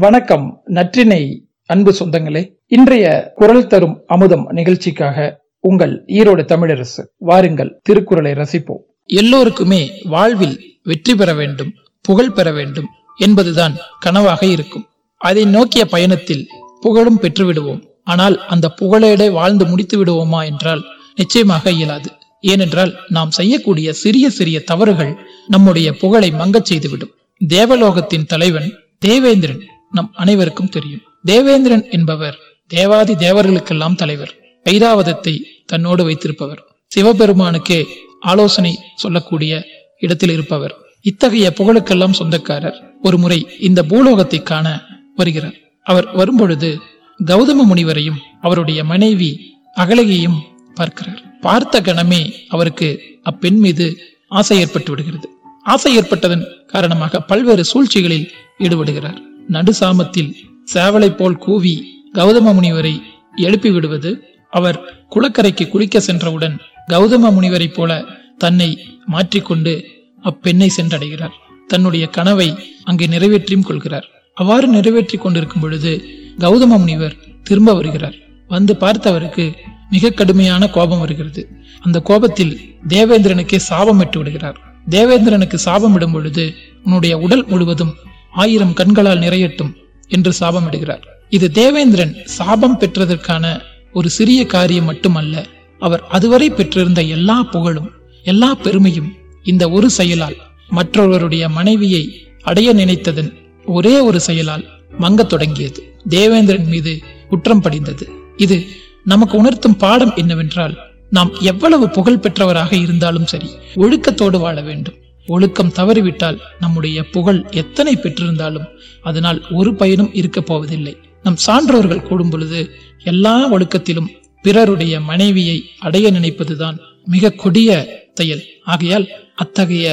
வணக்கம் நற்றினை அன்பு சொந்தங்களே. இன்றைய குரல் தரும் அமுதம் நிகழ்ச்சிக்காக உங்கள் ஈரோடு தமிழரசு வாருங்கள் திருக்குறளை ரசிப்போம். எல்லோருக்குமே வாழ்வில் வெற்றி பெற வேண்டும் புகழ் பெற வேண்டும் என்பதுதான் கனவாக இருக்கும். அதை நோக்கிய பயணத்தில் புகழும் பெற்றுவிடுவோம். ஆனால் அந்த புகழேடை வாழ்ந்து முடித்து விடுவோமா என்றால் நிச்சயமாக இயலாது. ஏனென்றால் நாம் செய்யக்கூடிய சிறிய சிறிய தவறுகள் நம்முடைய புகழை மங்கச் செய்துவிடும். தேவலோகத்தின் தலைவன் தேவேந்திரன். நம் அனைவருக்கும் தெரியும். தேவேந்திரன் என்பவர் தேவாதி தேவர்களுக்கெல்லாம் தலைவர். ஐராவதத்தை தன்னோடு வைத்திருப்பவர். சிவபெருமானுக்கே ஆலோசனை சொல்லக்கூடிய இடத்தில் இருப்பவர். இத்தகைய புகழுக்கெல்லாம் சொந்தக்காரர் ஒரு முறை இந்த பூலோகத்தை காண வருகிறார். அவர் வரும்பொழுது கௌதம முனிவரையும் அவருடைய மனைவி அகலகையும் பார்க்கிறார். பார்த்த கணமே அவருக்கு அப்பெண் மீது ஆசை ஏற்பட்டு விடுகிறது. ஆசை ஏற்பட்டதன் காரணமாக பல்வேறு சூழ்ச்சிகளில் ஈடுபடுகிறார். நடுசாமத்தில் சேவலை போல் கூவி கௌதம முனிவரை எழுப்பி விடுவது அவர் குளக்கரைக்கு குளிக்க சென்றவுடன் கௌதம முனிவரைப் போல தன்னை மாற்றிக்கொண்டு அப்பெண்ணை சென்றடைகிறார். தன்னுடைய கனவை அங்கே நிறைவேற்றியும் கொள்கிறார். அவ்வாறு நிறைவேற்றி கொண்டிருக்கும் பொழுது கௌதம முனிவர் திரும்ப வருகிறார். வந்து பார்த்தவருக்கு மிக கடுமையான கோபம் வருகிறது. அந்த கோபத்தில் தேவேந்திரனுக்கே சாபம் விட்டு விடுகிறார். தேவேந்திரனுக்கு சாபம் விடும் பொழுது உன்னுடைய உடல் முழுவதும் ஆயிரம் கண்களால் நிறையட்டும் என்று சாபமிடுகிறார். இது தேவேந்திரன் சாபம் பெற்றதற்கான ஒரு சிறிய காரியம் மட்டுமல்ல. அவர் அதுவரை பெற்றிருந்த எல்லா புகழும் எல்லா பெருமையும் இந்த ஒரு செயலால் மற்றொருவருடைய மனைவியை அடைய நினைத்ததன் ஒரே ஒரு செயலால் மங்கத் தொடங்கியது. தேவேந்திரன் மீது குற்றம் படிந்தது. இது நமக்கு உணர்த்தும் பாடம் என்னவென்றால் நாம் எவ்வளவு புகழ் பெற்றவராக இருந்தாலும் சரி ஒழுக்கத்தோடு வாழ வேண்டும். ஒழுக்கம் தவறிவிட்டால் நம்முடைய புகழ் எத்தனை பெற்றிருந்தாலும் அதனால் ஒரு பயனும் இருக்கப் போவதில்லை. நம் சான்றோர்கள் கூடும் பொழுது எல்லா ஒழுக்கத்திலும் பிறருடைய மனைவியை அடைய நினைப்பதுதான் மிக கொடிய செயல். ஆகையால் அத்தகைய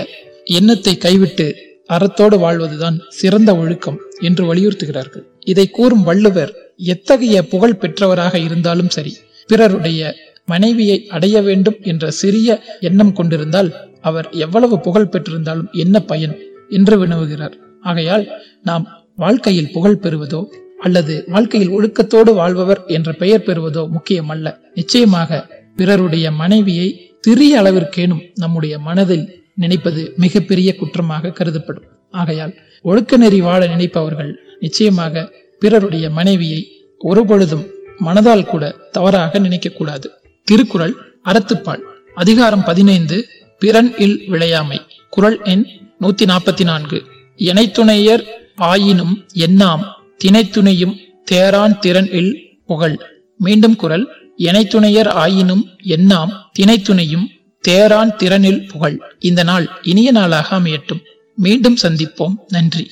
எண்ணத்தை கைவிட்டு அறத்தோடு வாழ்வதுதான் சிறந்த ஒழுக்கம் என்று வலியுறுத்துகிறார்கள். இதை கூறும் வள்ளுவர் எத்தகைய புகழ் பெற்றவராக இருந்தாலும் சரி பிறருடைய மனைவியை அடைய வேண்டும் என்ற சிறிய எண்ணம் கொண்டிருந்தால் அவர் எவ்வளவு புகழ் பெற்றிருந்தாலும் என்ன பயன் என்று வினவுகிறார். ஆகையால் நாம் வாழ்க்கையில் புகழ் பெறுவதோ அல்லது வாழ்க்கையில் ஒழுக்கத்தோடு வாழ்பவர் என்ற பெயர் பெறுவதோ முக்கியமல்ல. நிச்சயமாக பிறருடைய மனைவியை சிறிய அளவிற்கேனும் நம்முடைய மனதில் நினைப்பது மிகப்பெரிய குற்றமாக கருதப்படும். ஆகையால் ஒழுக்க நெறி வாழ நினைப்பவர்கள் நிச்சயமாக பிறருடைய மனைவியை ஒருபொழுதும் மனதால் கூட தவறாக நினைக்கக்கூடாது. திருக்குறள் அறத்துப்பால். அதிகாரம் பதினைந்து பிறன் இல் விளையாமை. குரல் எண் நூத்தி நாற்பத்தி நான்கு இணைத்துணையர் ஆயினும் எண்ணாம் திணைத்துணையும் தேரான் திறன் இல் புகழ். மீண்டும் குரல் இணைத்துணையர் ஆயினும் எண்ணாம் திணைத்துணையும் தேரான் திறனில் புகழ். இந்த நாள் இனிய நாளாக அமையட்டும். மீண்டும் சந்திப்போம். நன்றி.